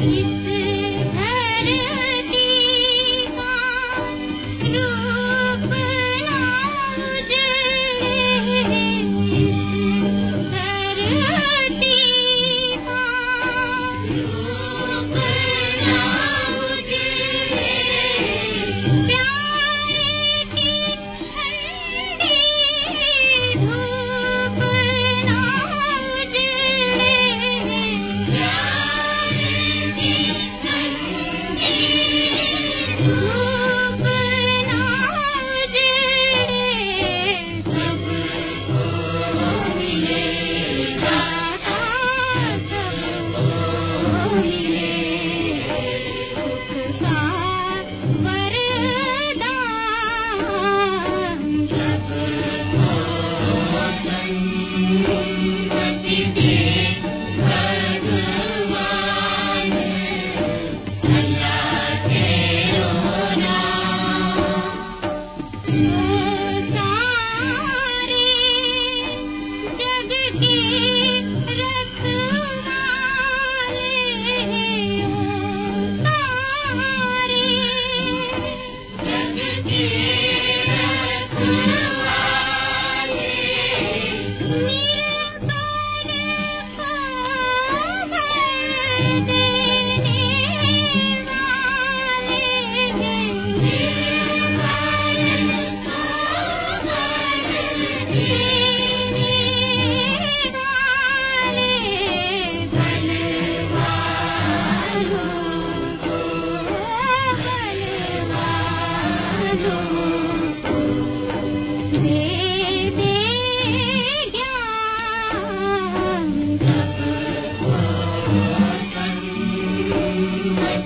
Thank you.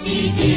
تي تي